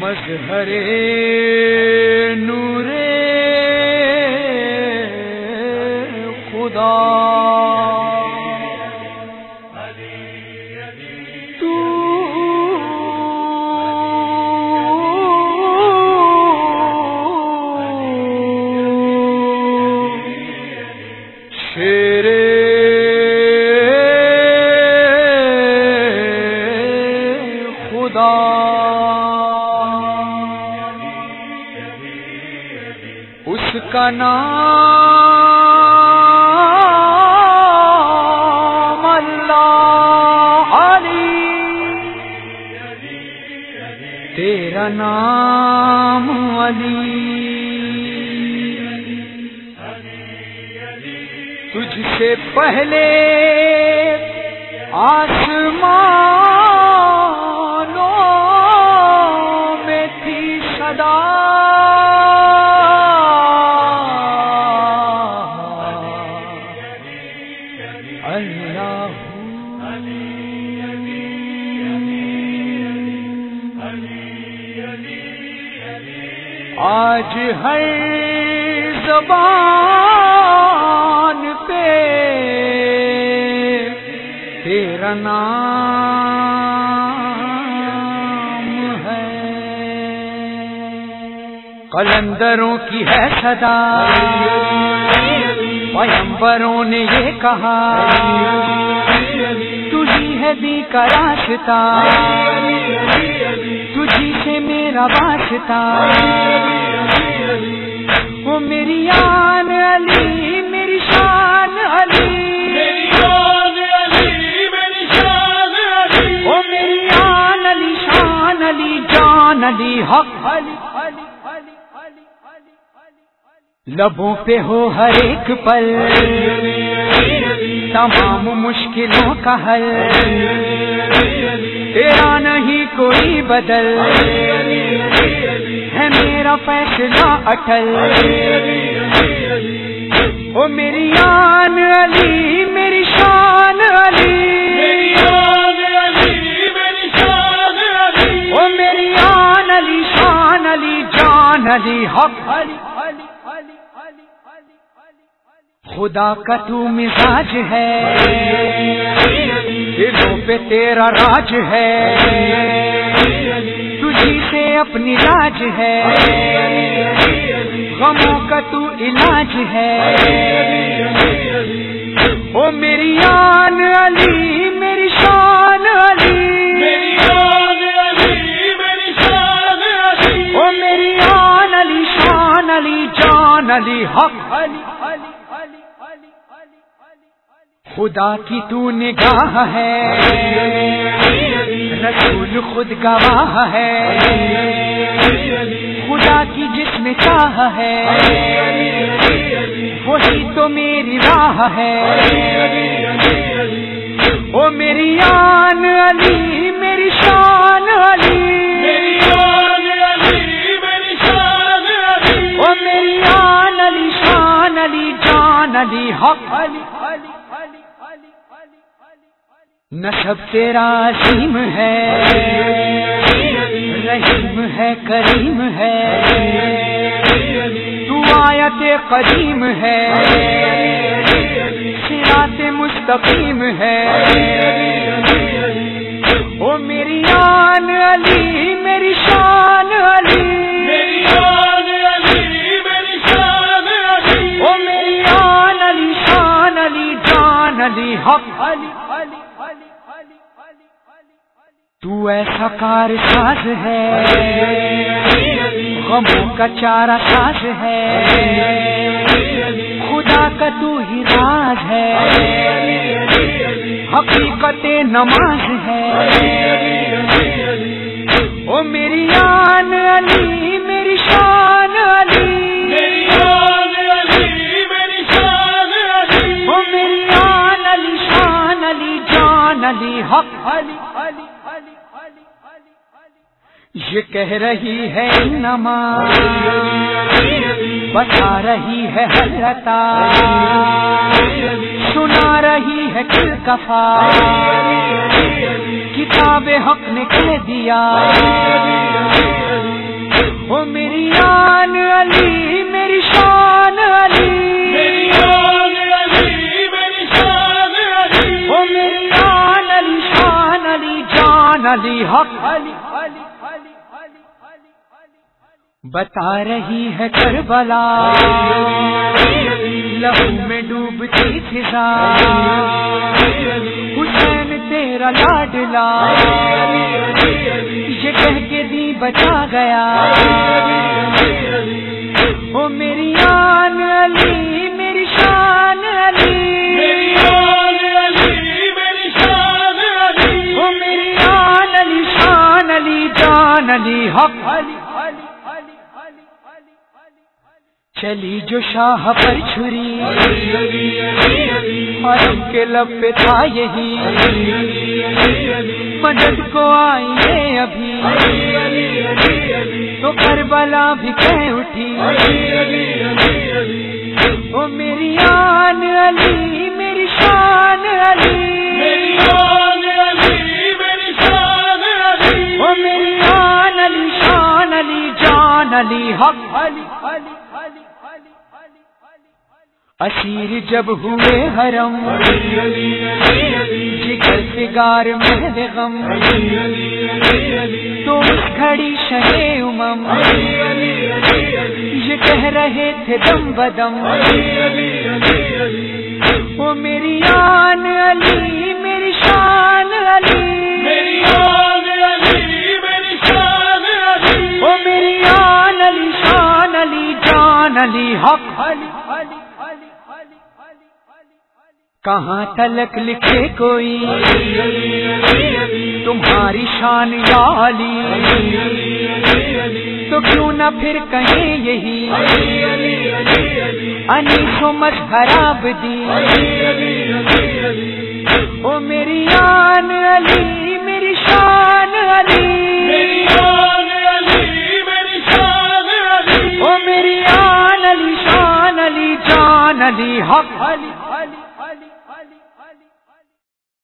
مظہرے کا نام اللہ علی. تیرا نام علی. تجھ سے پہلے آسمانوں آج ہر زبان پہ تیرا نام ہے۔ قلندروں کی ہے صدا۔ پیمبروں نے یہ کہا۔ تجھی ہے دی کا راستہ۔ تجھی سے میرا واسطہ۔ میری آن علی میری شان علی۔ میری آن علی شان علی جان علی حق علی۔ لبوں پہ ہو ہر ایک پل۔ تمام مشکلوں کا حل۔ تیرا نہیں کوئی بدل۔ میرا فیصلہ اٹل۔ او میری آن علی، میری شان علی۔ او میری آن علی، شان علی، جان علی، حق علی۔ خدا کا تو مزاج ہے۔ دلوں پہ تیرا راج ہے۔ تجھی سے اپنی لاج ہے۔ غموں کا تو علاج ہے۔ او میری آن علی، میری شان علی۔ او میری آن علی، شان علی، جان علی، حق علی۔ خدا کی تو نگاہ ہے۔ رسول خود گواہ ہے۔ خدا کی جس میں چاہ ہے۔ وہی تو میری راہ ہے۔ او میری آن علی، میری شان علی۔ او میری آن علی، شان علی، جان علی، حق علی۔ نصب تیرا عظیم ہے۔ رحیم ہے، کریم ہے۔ تو آیت قدیم ہے۔ سرات مستقیم ہے۔ او میری آن علی، میری شان علی۔ او میری علی، شان علی، جان علی، حق علی۔ تو ایسا کار ساز ہے۔ غموں کا چارہ ساز ہے۔ خدا کا تو ہی راز ہے۔ حقیقت نماز ہے۔ او میری آن علی، میری شان علی۔ او میری آن علی، شان علی، جان علی، حق علی۔ یہ کہہ رہی ہے نماز، بتا رہی ہے حضرتا سنا رہی ہے کل کفا کتاب حق نے کہہ دیا۔ وہ میری آن علی، میری شان علی۔ وہ میری آن علی، شان علی، جان علی، حق علی۔ بتا رہی ہے کربلا۔ لہو میں ڈوبتی فضا حسین تیرا لاڈلا۔ یہ کہہ کے دی بچا گیا۔ وہ میری آن علی، میری شان علی۔ وہ میری آن علی، شان علی، جان علی، حق علی۔ چلی جو شاہ پر چھری۔ اور ان کے لب پہ تھا یہی۔ مدد کو آئیے ابھی۔ تو کربلا بھی کہہ اٹھی۔ وہ میری آن علی، میری شان علی۔ وہ میری آن علی، شان علی، جان علی، حق علی۔ اسیر جب ہوئے حرم، جگر سگار میں غم۔ تو اس کھڑی شہے امم، یہ کہہ رہے تھے دم بدم۔ وہ میری آن علی، میری شان علی۔ وہ میری آن علی، شان علی، جان علی، حق کہاں تلک لکھے کوئی؟ تمہاری شان یا علی تو کیوں نہ پھر کہیں یہی؟ انیسو مت خراب دی او میری آن علی، میری شان علی۔ او میری آن علی، شان علی، جان علی، حق علی۔